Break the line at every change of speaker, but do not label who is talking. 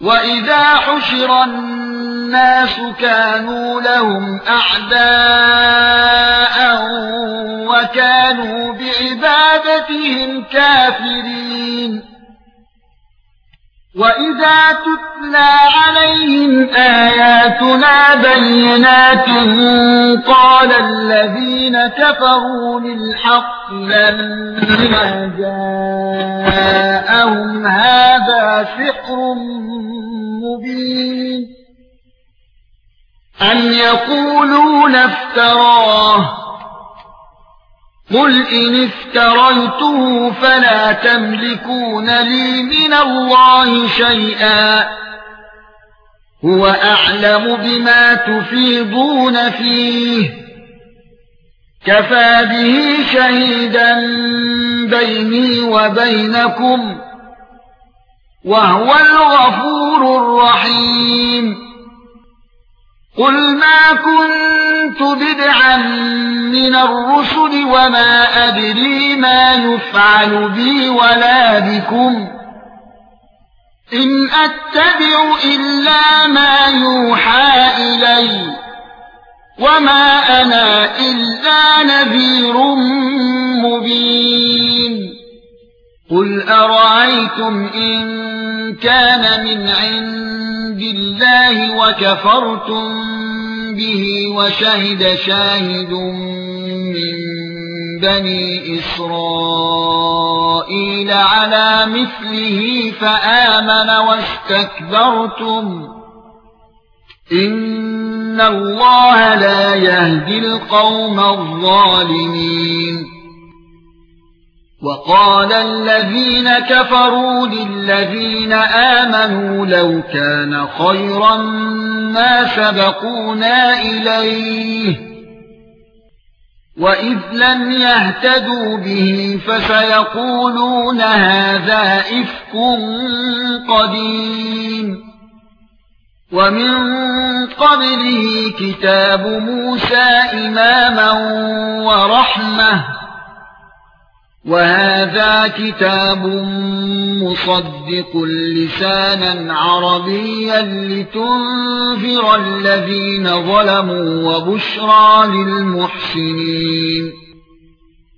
واذا حشر الناس كانوا لهم اعداء وكانوا بعبادتهم كافرين واذا تتلى عليهم بينات قال الذين كفروا للحق لما جاءهم هذا سحر مبين
أن يقولون
افتراه قل إن افتريته فلا تملكون لي من الله شيئا هُوَ أَعْلَمُ بِمَا تُفِيضُونَ فِيهِ كَفَى بِهِ شَهِيدًا بَيْنِي وَبَيْنَكُمْ وَهُوَ الْغَفُورُ الرَّحِيمُ قُلْ مَا كُنْتُ بِدْعًا مِنَ الرُّسُلِ وَمَا أَدْرِي مَا يُفْعَلُ بِي وَلَا بِكُمْ إِنْ أَتَّبِعُ إِلَّا يوحى إلي وما أنا إلا نذير مبين قل أرأيتم إن كان من عند الله وكفرتم به وشهد شاهد من بني إسرائيل على مثله فآمن واستكبرتم ان الله لا يهدي القوم الظالمين وقال الذين كفروا للذين امنوا لو كان خيرا ما سبقونا اليه وَإِذْ لَمْ يَهْتَدُوا بِهِ فَسَيَقُولُونَ هَذَا إِفْكٌ قَدِيمٌ ومن قبله كتاب موسى اماما ورحمه وهذا كتاب مصدق لسانا عربيا لتنذر الذين ظلموا وبشرى للمحسنين